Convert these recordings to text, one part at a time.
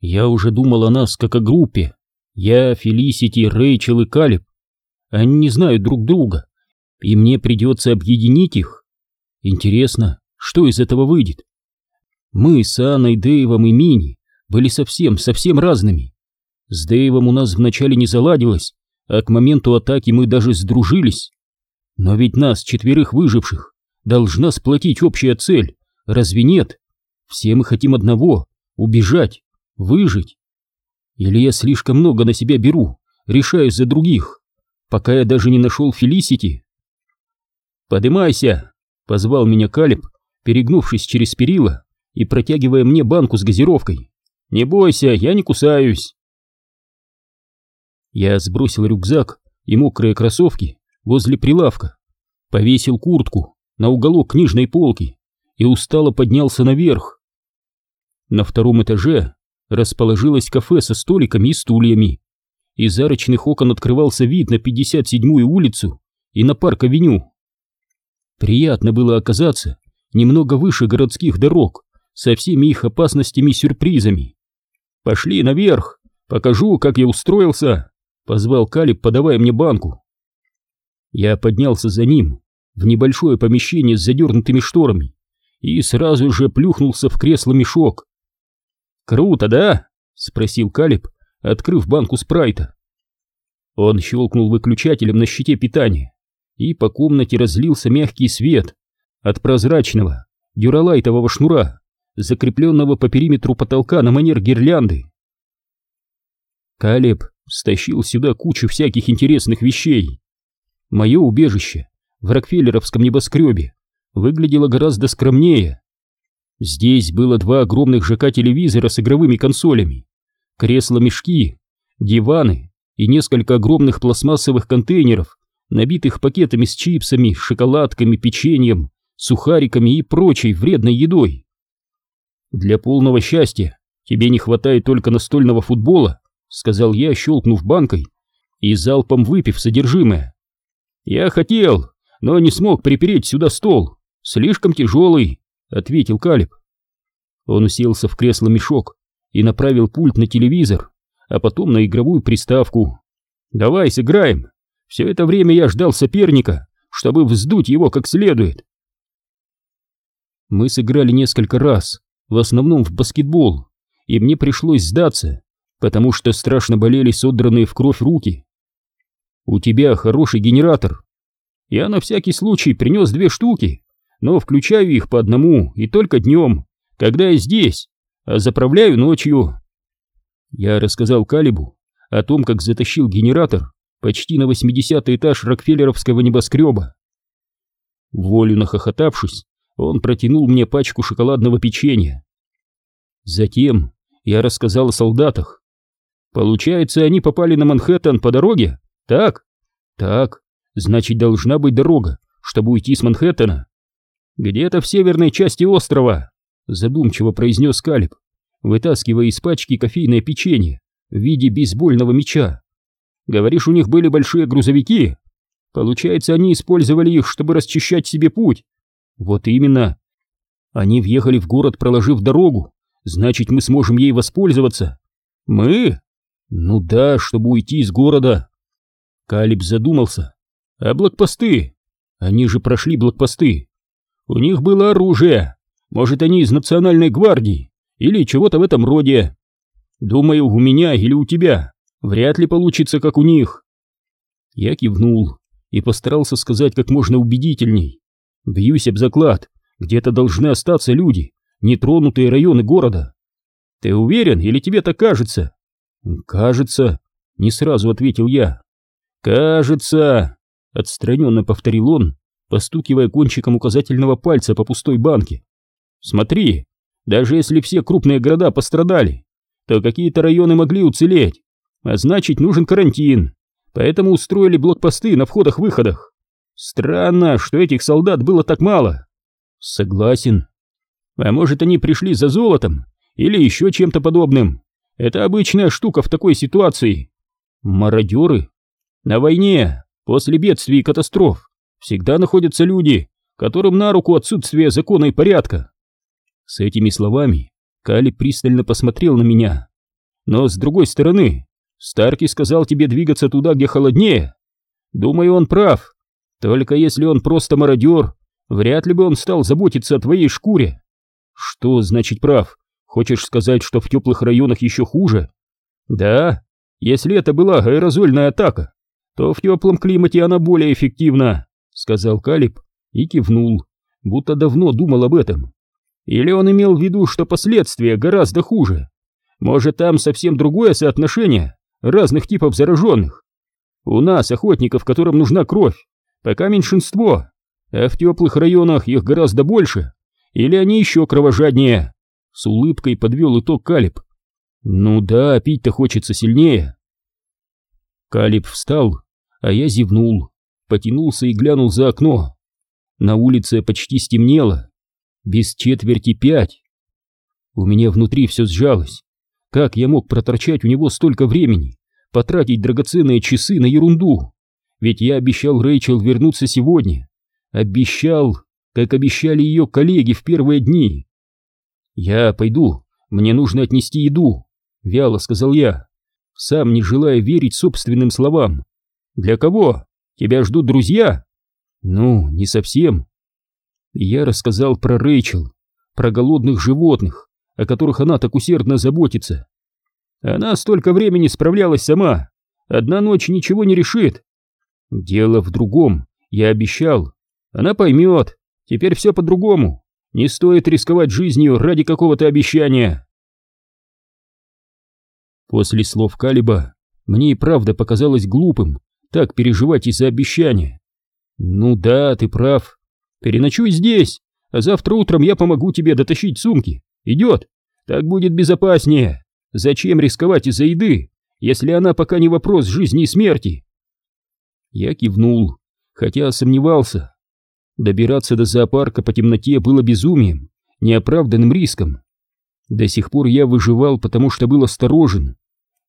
Я уже думал о нас как о группе. Я, Фелисити, Рэйчел и Калиб. Они не знают друг друга, и мне придется объединить их. Интересно, что из этого выйдет? Мы с Анной, Дэйвом и Мини были совсем, совсем разными. С Дэйвом у нас вначале не заладилось, а к моменту атаки мы даже сдружились. Но ведь нас, четверых выживших, должна сплотить общая цель, разве нет? Все мы хотим одного — убежать, выжить. Или я слишком много на себя беру, решаюсь за других, пока я даже не нашел Фелисити? «Подымайся!» — позвал меня Калиб, перегнувшись через перила и протягивая мне банку с газировкой. «Не бойся, я не кусаюсь!» Я сбросил рюкзак и мокрые кроссовки возле прилавка, повесил куртку на уголок книжной полки и устало поднялся наверх. На втором этаже расположилось кафе со столиками и стульями. Из арочных окон открывался вид на 57-ю улицу и на парк-авеню. Приятно было оказаться немного выше городских дорог, со всеми их опасностями и сюрпризами. «Пошли наверх, покажу, как я устроился», — позвал Калиб, подавая мне банку. Я поднялся за ним в небольшое помещение с задернутыми шторами и сразу же плюхнулся в кресло-мешок. «Круто, да?» — спросил Калиб, открыв банку спрайта. Он щелкнул выключателем на щите питания, и по комнате разлился мягкий свет от прозрачного дюралайтового шнура, закрепленного по периметру потолка на манер гирлянды. Калеб стащил сюда кучу всяких интересных вещей. Мое убежище в Рокфеллеровском небоскребе выглядело гораздо скромнее. Здесь было два огромных ЖК-телевизора с игровыми консолями, кресла-мешки, диваны и несколько огромных пластмассовых контейнеров, набитых пакетами с чипсами, шоколадками, печеньем, сухариками и прочей вредной едой. Для полного счастья тебе не хватает только настольного футбола, сказал я, щелкнув банкой и залпом выпив содержимое. Я хотел, но не смог припереть сюда стол. Слишком тяжелый, ответил Калиб. Он уселся в кресло-мешок и направил пульт на телевизор, а потом на игровую приставку. «Давай сыграем. Все это время я ждал соперника, чтобы вздуть его как следует». Мы сыграли несколько раз, в основном в баскетбол, и мне пришлось сдаться, потому что страшно болели содранные в кровь руки. «У тебя хороший генератор», я на всякий случай принес две штуки, но включаю их по одному и только днем, когда я здесь, а заправляю ночью. Я рассказал Калибу о том, как затащил генератор почти на 80 этаж Рокфеллеровского небоскреба. Волю нахохотавшись, он протянул мне пачку шоколадного печенья. Затем я рассказал о солдатах. Получается, они попали на Манхэттен по дороге? Так? Так. Значит, должна быть дорога, чтобы уйти с Манхэттена. Где-то в северной части острова, задумчиво произнес Калиб, вытаскивая из пачки кофейное печенье в виде бейсбольного мяча. Говоришь, у них были большие грузовики? Получается, они использовали их, чтобы расчищать себе путь. Вот именно. Они въехали в город, проложив дорогу. Значит, мы сможем ей воспользоваться. Мы? Ну да, чтобы уйти из города. Калиб задумался, а блокпосты? Они же прошли блокпосты. У них было оружие. Может, они из национальной гвардии или чего-то в этом роде. Думаю, у меня или у тебя вряд ли получится, как у них. Я кивнул и постарался сказать как можно убедительней. Бьюсь об заклад, где-то должны остаться люди, нетронутые районы города. Ты уверен или тебе так кажется? Кажется, не сразу ответил я. Кажется, Отстраненно повторил он, постукивая кончиком указательного пальца по пустой банке. «Смотри, даже если все крупные города пострадали, то какие-то районы могли уцелеть, а значит нужен карантин, поэтому устроили блокпосты на входах-выходах. Странно, что этих солдат было так мало». «Согласен. А может они пришли за золотом или еще чем-то подобным? Это обычная штука в такой ситуации. Мародеры? На войне После бедствий и катастроф всегда находятся люди, которым на руку отсутствие закона и порядка. С этими словами Кали пристально посмотрел на меня, Но с другой стороны, Старки сказал тебе двигаться туда, где холоднее. Думаю, он прав. Только если он просто мародер, вряд ли бы он стал заботиться о твоей шкуре. Что значит прав? Хочешь сказать, что в теплых районах еще хуже? Да, если это была аэрозольная атака, то в теплом климате она более эффективна, сказал Калиб и кивнул, будто давно думал об этом. Или он имел в виду, что последствия гораздо хуже? Может, там совсем другое соотношение разных типов зараженных? У нас, охотников, которым нужна кровь, пока меньшинство, а в теплых районах их гораздо больше. Или они еще кровожаднее?» С улыбкой подвел итог Калиб. «Ну да, пить-то хочется сильнее». Калиб встал, а я зевнул, потянулся и глянул за окно. На улице почти стемнело, без четверти пять. У меня внутри все сжалось. Как я мог проторчать у него столько времени, потратить драгоценные часы на ерунду? Ведь я обещал Рэйчел вернуться сегодня. Обещал, как обещали ее коллеги в первые дни. «Я пойду, мне нужно отнести еду», — вяло сказал я, сам не желая верить собственным словам. «Для кого? Тебя ждут друзья?» «Ну, не совсем». Я рассказал про Рэйчел, про голодных животных, о которых она так усердно заботится. Она столько времени справлялась сама. Одна ночь ничего не решит. Дело в другом, я обещал. Она поймет. Теперь все по-другому. Не стоит рисковать жизнью ради какого-то обещания. После слов Калиба мне и правда показалось глупым так переживать из-за обещания. Ну да, ты прав. Переночуй здесь, а завтра утром я помогу тебе дотащить сумки. Идет? Так будет безопаснее. Зачем рисковать из-за еды, если она пока не вопрос жизни и смерти? Я кивнул, хотя сомневался. Добираться до зоопарка по темноте было безумием, неоправданным риском. До сих пор я выживал, потому что был осторожен.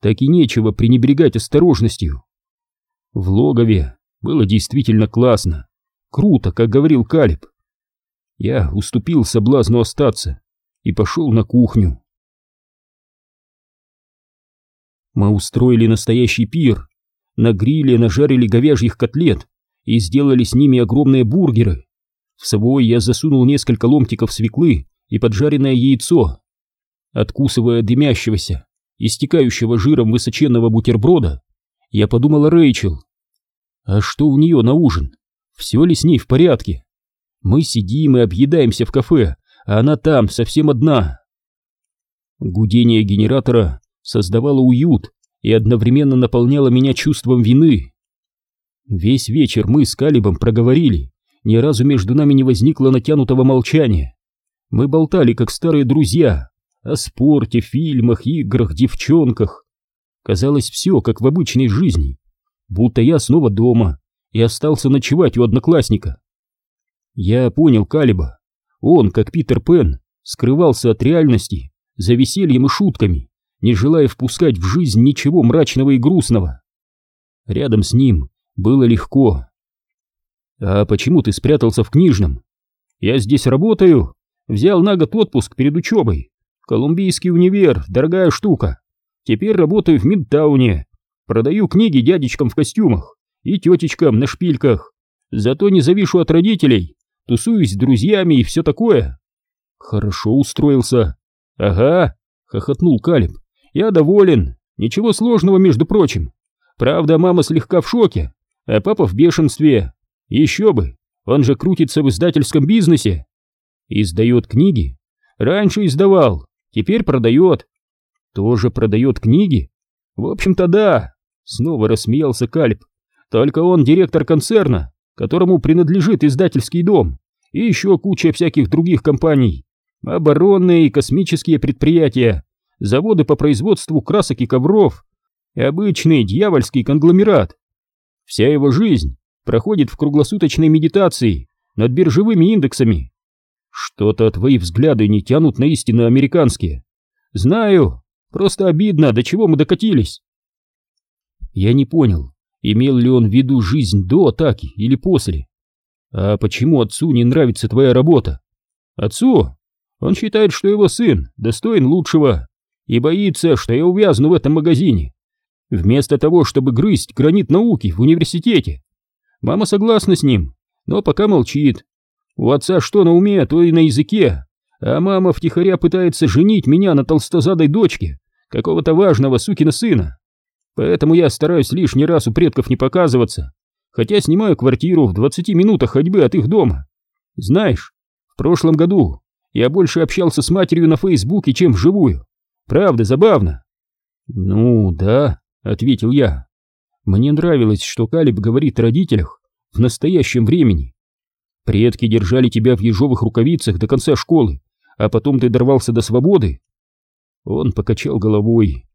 Так и нечего пренебрегать осторожностью. В логове было действительно классно. Круто, как говорил Калиб. Я уступил соблазну остаться и пошел на кухню. Мы устроили настоящий пир. На гриле нажарили говяжьих котлет и сделали с ними огромные бургеры. В свой я засунул несколько ломтиков свеклы и поджаренное яйцо. Откусывая дымящегося, истекающего жиром высоченного бутерброда, я подумал о Рэйчел. А что у нее на ужин? Все ли с ней в порядке? Мы сидим и объедаемся в кафе, а она там, совсем одна. Гудение генератора создавало уют и одновременно наполняло меня чувством вины. Весь вечер мы с Калибом проговорили, ни разу между нами не возникло натянутого молчания. Мы болтали, как старые друзья, о спорте, фильмах, играх, девчонках. Казалось, все, как в обычной жизни, будто я снова дома и остался ночевать у одноклассника. Я понял Калиба. Он, как Питер Пен, скрывался от реальности за весельем и шутками, не желая впускать в жизнь ничего мрачного и грустного. Рядом с ним было легко. «А почему ты спрятался в книжном?» «Я здесь работаю. Взял на год отпуск перед учебой. Колумбийский универ, дорогая штука. Теперь работаю в Мидтауне. Продаю книги дядечкам в костюмах и тетечкам на шпильках. Зато не завишу от родителей, тусуюсь с друзьями и все такое». «Хорошо устроился». «Ага», — хохотнул Калиб. «Я доволен. Ничего сложного, между прочим. Правда, мама слегка в шоке, а папа в бешенстве. Еще бы, он же крутится в издательском бизнесе. Издает книги. Раньше издавал, теперь продает. Тоже продает книги? В общем-то да. Снова рассмеялся Кальп. Только он директор концерна, которому принадлежит издательский дом, и еще куча всяких других компаний. Оборонные и космические предприятия, заводы по производству красок и ковров, обычный дьявольский конгломерат. Вся его жизнь проходит в круглосуточной медитации над биржевыми индексами. Что-то твои взгляды не тянут на истинно американские. Знаю, просто обидно, до чего мы докатились. Я не понял, имел ли он в виду жизнь до атаки или после. А почему отцу не нравится твоя работа? Отцу? Он считает, что его сын достоин лучшего и боится, что я увязну в этом магазине. Вместо того, чтобы грызть гранит науки в университете. Мама согласна с ним, но пока молчит. У отца что на уме, то и на языке, а мама втихаря пытается женить меня на толстозадой дочке какого-то важного сукина сына. Поэтому я стараюсь лишний раз у предков не показываться, хотя снимаю квартиру в 20 минутах ходьбы от их дома. Знаешь, в прошлом году я больше общался с матерью на Фейсбуке, чем вживую. Правда, забавно. Ну, да, ответил я. Мне нравилось, что Калиб говорит о родителях в настоящем времени. Предки держали тебя в ежовых рукавицах до конца школы, а потом ты дорвался до свободы. Он покачал головой.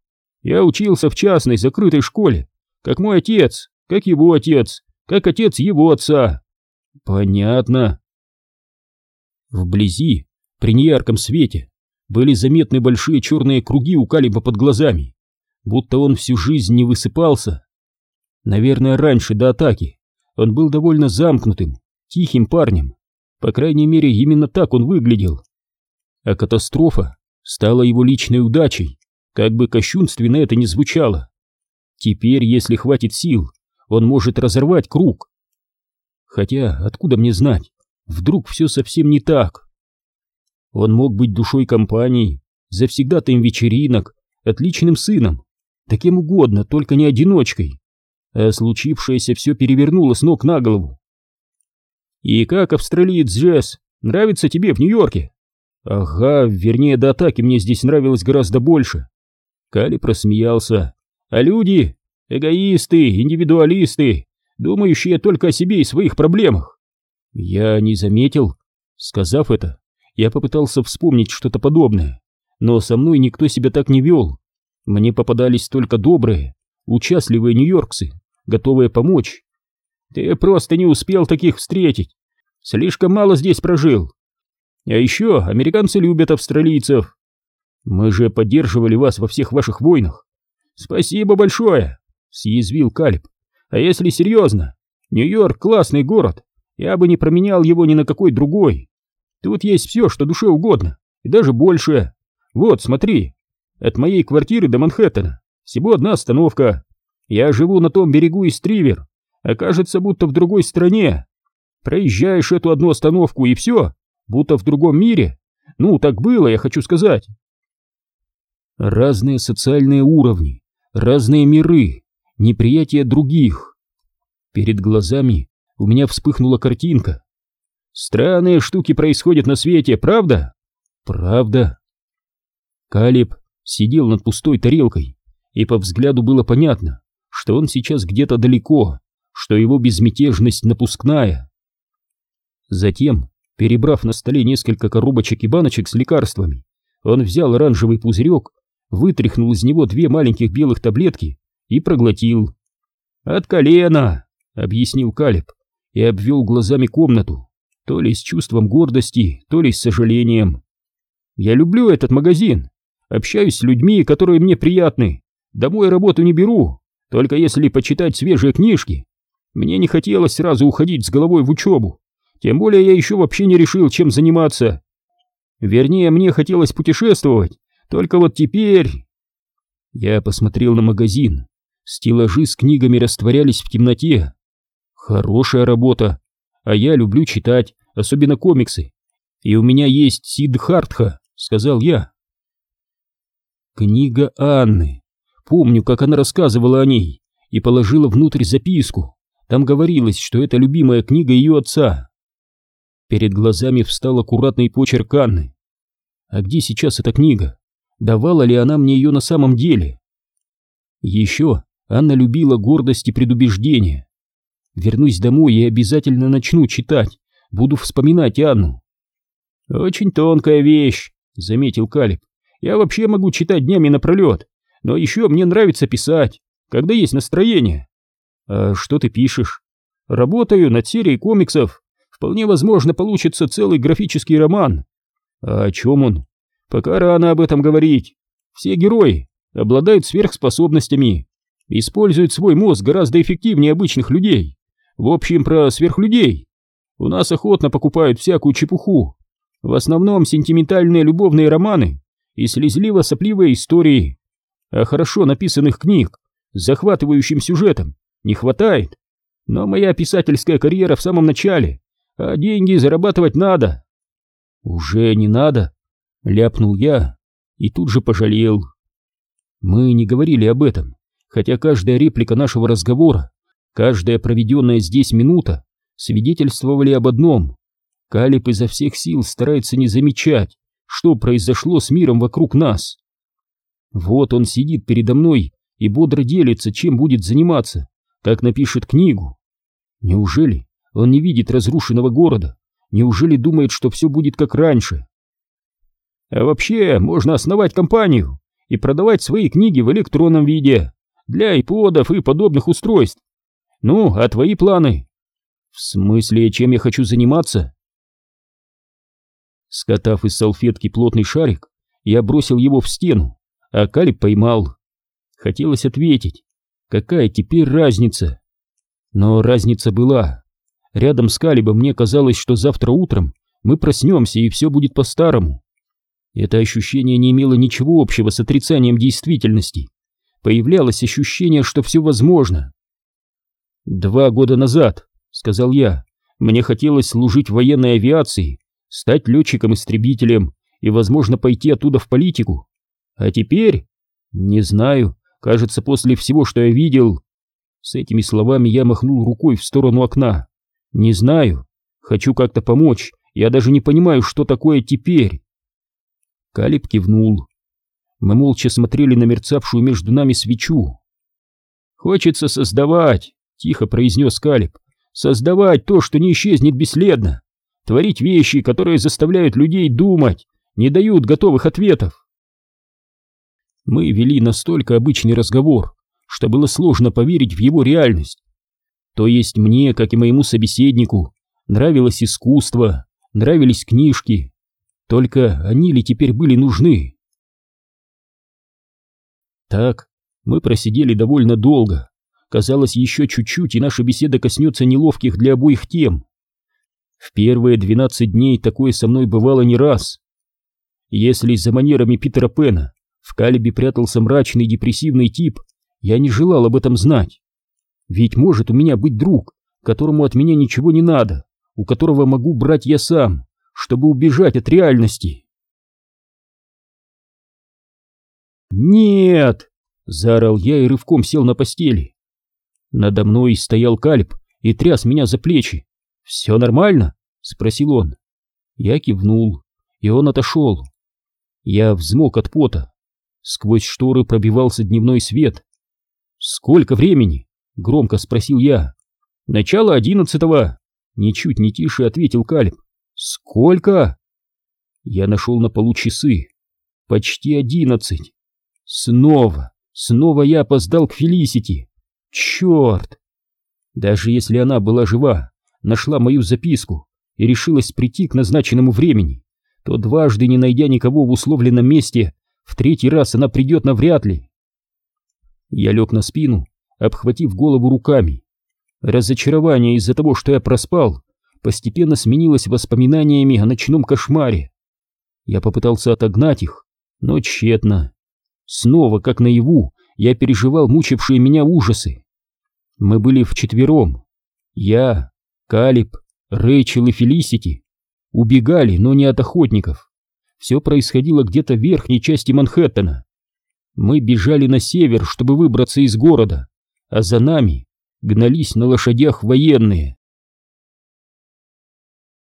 Я учился в частной закрытой школе, как мой отец, как его отец, как отец его отца. Понятно. Вблизи, при неярком свете, были заметны большие черные круги у Калиба под глазами, будто он всю жизнь не высыпался. Наверное, раньше, до атаки, он был довольно замкнутым, тихим парнем. По крайней мере, именно так он выглядел. А катастрофа стала его личной удачей, как бы кощунственно это ни звучало. Теперь, если хватит сил, он может разорвать круг. Хотя, откуда мне знать, вдруг все совсем не так. Он мог быть душой компании, завсегдатаем вечеринок, отличным сыном, таким угодно, только не одиночкой. А случившееся все перевернуло с ног на голову. «И как австралиец Джесс, нравится тебе в Нью-Йорке?» «Ага, вернее, до атаки мне здесь нравилось гораздо больше». Кали просмеялся. «А люди? Эгоисты, индивидуалисты, думающие только о себе и своих проблемах». Я не заметил. Сказав это, я попытался вспомнить что-то подобное, но со мной никто себя так не вел. Мне попадались только добрые, участливые нью-йоркцы, готовые помочь. Ты просто не успел таких встретить. Слишком мало здесь прожил. А еще американцы любят австралийцев. Мы же поддерживали вас во всех ваших войнах. Спасибо большое, съязвил Калиб. А если серьезно, Нью-Йорк классный город. Я бы не променял его ни на какой другой. Тут есть все, что душе угодно, и даже больше. Вот, смотри, от моей квартиры до Манхэттена всего одна остановка. Я живу на том берегу из Тривер, а кажется, будто в другой стране. Проезжаешь эту одну остановку и все, будто в другом мире. Ну, так было, я хочу сказать. Разные социальные уровни, разные миры, неприятие других. Перед глазами у меня вспыхнула картинка, Странные штуки происходят на свете, правда? Правда. Калиб сидел над пустой тарелкой, и по взгляду было понятно, что он сейчас где-то далеко, что его безмятежность напускная. Затем, перебрав на столе несколько коробочек и баночек с лекарствами, он взял оранжевый пузырек, вытряхнул из него две маленьких белых таблетки и проглотил. «От колена!» — объяснил Калиб и обвел глазами комнату то ли с чувством гордости, то ли с сожалением. Я люблю этот магазин, общаюсь с людьми, которые мне приятны, домой работу не беру, только если почитать свежие книжки. Мне не хотелось сразу уходить с головой в учебу, тем более я еще вообще не решил, чем заниматься. Вернее, мне хотелось путешествовать, только вот теперь... Я посмотрел на магазин. Стеллажи с книгами растворялись в темноте. Хорошая работа, а я люблю читать, особенно комиксы. И у меня есть Сиддхартха, сказал я. Книга Анны. Помню, как она рассказывала о ней и положила внутрь записку. Там говорилось, что это любимая книга ее отца. Перед глазами встал аккуратный почерк Анны. А где сейчас эта книга? Давала ли она мне ее на самом деле? Еще Анна любила гордость и предубеждение. Вернусь домой и обязательно начну читать. Буду вспоминать Анну. Очень тонкая вещь, заметил Калиб. Я вообще могу читать днями напролет, но еще мне нравится писать, когда есть настроение. А что ты пишешь? Работаю над серией комиксов. Вполне возможно, получится целый графический роман. А о чем он? Пока рано об этом говорить. Все герои обладают сверхспособностями, используют свой мозг гораздо эффективнее обычных людей. В общем, про сверхлюдей. У нас охотно покупают всякую чепуху. В основном сентиментальные любовные романы и слезливо-сопливые истории. А хорошо написанных книг с захватывающим сюжетом не хватает. Но моя писательская карьера в самом начале, а деньги зарабатывать надо. Уже не надо, ляпнул я и тут же пожалел. Мы не говорили об этом, хотя каждая реплика нашего разговора, каждая проведенная здесь минута свидетельствовали об одном. Калиб изо всех сил старается не замечать, что произошло с миром вокруг нас. Вот он сидит передо мной и бодро делится, чем будет заниматься, как напишет книгу. Неужели он не видит разрушенного города? Неужели думает, что все будет как раньше? А вообще, можно основать компанию и продавать свои книги в электронном виде для иподов и подобных устройств. Ну, а твои планы? В смысле, чем я хочу заниматься? Скотав из салфетки плотный шарик, я бросил его в стену, а Калиб поймал. Хотелось ответить, какая теперь разница? Но разница была. Рядом с Калибом мне казалось, что завтра утром мы проснемся и все будет по-старому. Это ощущение не имело ничего общего с отрицанием действительности. Появлялось ощущение, что все возможно. Два года назад — сказал я. «Мне хотелось служить в военной авиации, стать летчиком-истребителем и, возможно, пойти оттуда в политику. А теперь? Не знаю. Кажется, после всего, что я видел...» С этими словами я махнул рукой в сторону окна. «Не знаю. Хочу как-то помочь. Я даже не понимаю, что такое теперь». Калиб кивнул. Мы молча смотрели на мерцавшую между нами свечу. «Хочется создавать», — тихо произнес Калиб создавать то, что не исчезнет бесследно, творить вещи, которые заставляют людей думать, не дают готовых ответов. Мы вели настолько обычный разговор, что было сложно поверить в его реальность. То есть мне, как и моему собеседнику, нравилось искусство, нравились книжки, только они ли теперь были нужны? Так мы просидели довольно долго, Казалось, еще чуть-чуть, и наша беседа коснется неловких для обоих тем. В первые двенадцать дней такое со мной бывало не раз. Если за манерами Питера Пена в Калибе прятался мрачный депрессивный тип, я не желал об этом знать. Ведь может у меня быть друг, которому от меня ничего не надо, у которого могу брать я сам, чтобы убежать от реальности. «Нет!» — заорал я и рывком сел на постели. Надо мной стоял Кальп и тряс меня за плечи. «Все нормально?» — спросил он. Я кивнул, и он отошел. Я взмок от пота. Сквозь шторы пробивался дневной свет. «Сколько времени?» — громко спросил я. «Начало одиннадцатого!» — ничуть не тише ответил Кальп. «Сколько?» Я нашел на полу часы. Почти одиннадцать. Снова, снова я опоздал к Фелисити. Черт! Даже если она была жива, нашла мою записку и решилась прийти к назначенному времени, то дважды не найдя никого в условленном месте, в третий раз она придет навряд ли. Я лег на спину, обхватив голову руками. Разочарование из-за того, что я проспал, постепенно сменилось воспоминаниями о ночном кошмаре. Я попытался отогнать их, но тщетно. Снова, как наяву, я переживал мучившие меня ужасы. Мы были вчетвером. Я, Калиб, Рэйчел и Фелисити. Убегали, но не от охотников. Все происходило где-то в верхней части Манхэттена. Мы бежали на север, чтобы выбраться из города, а за нами гнались на лошадях военные.